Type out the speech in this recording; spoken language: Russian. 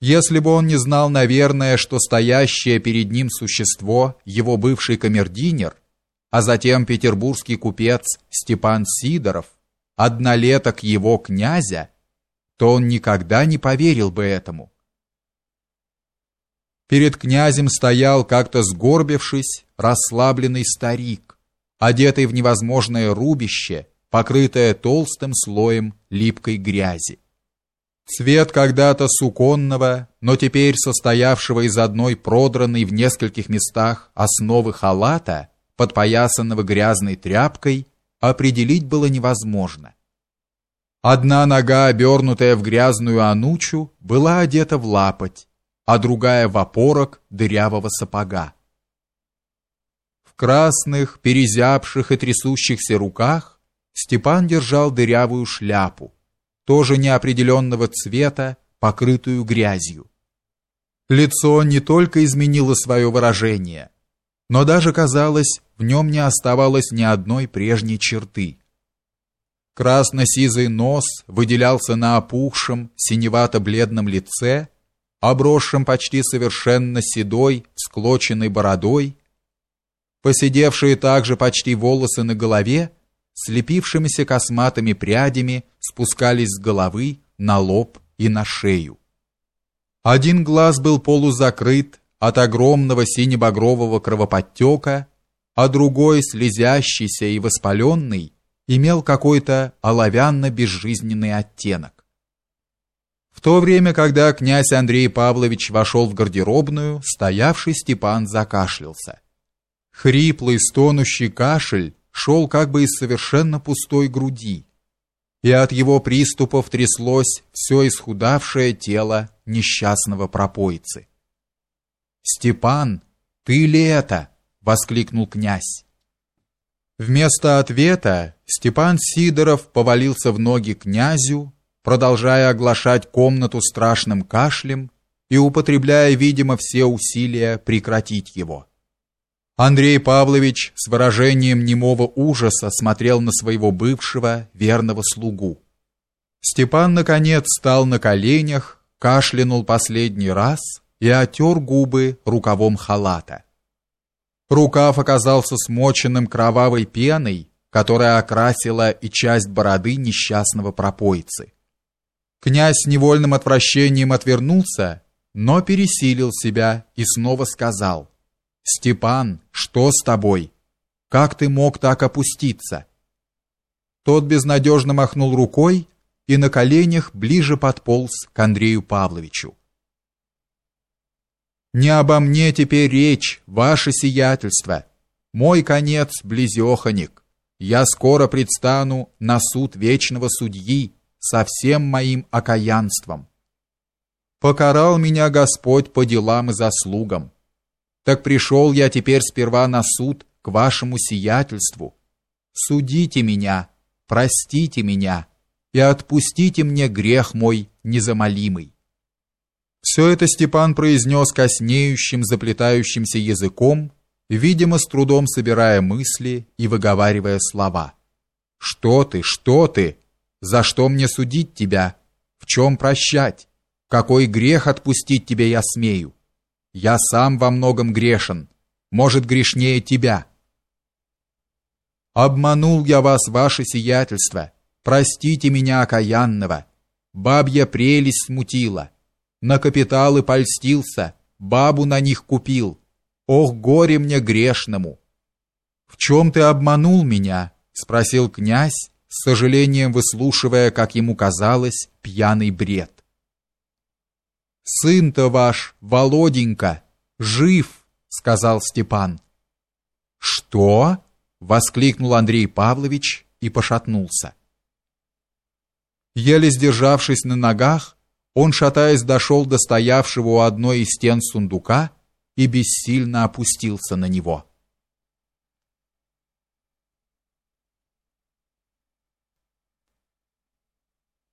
Если бы он не знал, наверное, что стоящее перед ним существо его бывший камердинер, а затем петербургский купец Степан Сидоров, однолеток его князя, то он никогда не поверил бы этому. Перед князем стоял как-то сгорбившись, расслабленный старик, одетый в невозможное рубище, покрытое толстым слоем липкой грязи. Цвет когда-то суконного, но теперь состоявшего из одной продранной в нескольких местах основы халата, подпоясанного грязной тряпкой, определить было невозможно. Одна нога, обернутая в грязную анучу, была одета в лапоть, а другая в опорок дырявого сапога. В красных, перезябших и трясущихся руках Степан держал дырявую шляпу, тоже неопределенного цвета, покрытую грязью. Лицо не только изменило свое выражение, но даже, казалось, в нем не оставалось ни одной прежней черты. Красно-сизый нос выделялся на опухшем, синевато-бледном лице, обросшем почти совершенно седой, склоченной бородой, посидевшие также почти волосы на голове слепившимися косматыми прядями спускались с головы на лоб и на шею. Один глаз был полузакрыт от огромного синебагрового кровоподтека, а другой, слезящийся и воспаленный, имел какой-то оловянно-безжизненный оттенок. В то время, когда князь Андрей Павлович вошел в гардеробную, стоявший Степан закашлялся. Хриплый, стонущий кашель шел как бы из совершенно пустой груди, и от его приступов тряслось все исхудавшее тело несчастного пропойцы. «Степан, ты ли это?» — воскликнул князь. Вместо ответа Степан Сидоров повалился в ноги князю, продолжая оглашать комнату страшным кашлем и употребляя, видимо, все усилия прекратить его. Андрей Павлович с выражением немого ужаса смотрел на своего бывшего верного слугу. Степан наконец встал на коленях, кашлянул последний раз и отер губы рукавом халата. Рукав оказался смоченным кровавой пеной, которая окрасила и часть бороды несчастного пропойцы. Князь с невольным отвращением отвернулся, но пересилил себя и снова сказал: Степан, что с тобой? Как ты мог так опуститься? Тот безнадежно махнул рукой и на коленях ближе подполз к Андрею Павловичу. Не обо мне теперь речь, ваше сиятельство. Мой конец близеханик. Я скоро предстану на суд вечного судьи со всем моим окаянством. Покарал меня Господь по делам и заслугам. Так пришел я теперь сперва на суд к вашему сиятельству. Судите меня, простите меня и отпустите мне грех мой незамолимый. Все это Степан произнес коснеющим, заплетающимся языком, видимо, с трудом собирая мысли и выговаривая слова. «Что ты, что ты? За что мне судить тебя? В чем прощать? Какой грех отпустить тебе я смею? Я сам во многом грешен, может, грешнее тебя. Обманул я вас, ваше сиятельство, простите меня окаянного. Бабья прелесть смутила, на капиталы польстился, бабу на них купил. Ох, горе мне грешному! В чем ты обманул меня? спросил князь, с сожалением выслушивая, как ему казалось, пьяный бред. Сын-то ваш, Володенька, жив, сказал Степан. Что? воскликнул Андрей Павлович и пошатнулся. Еле сдержавшись на ногах, он, шатаясь, дошел до стоявшего у одной из стен сундука и бессильно опустился на него.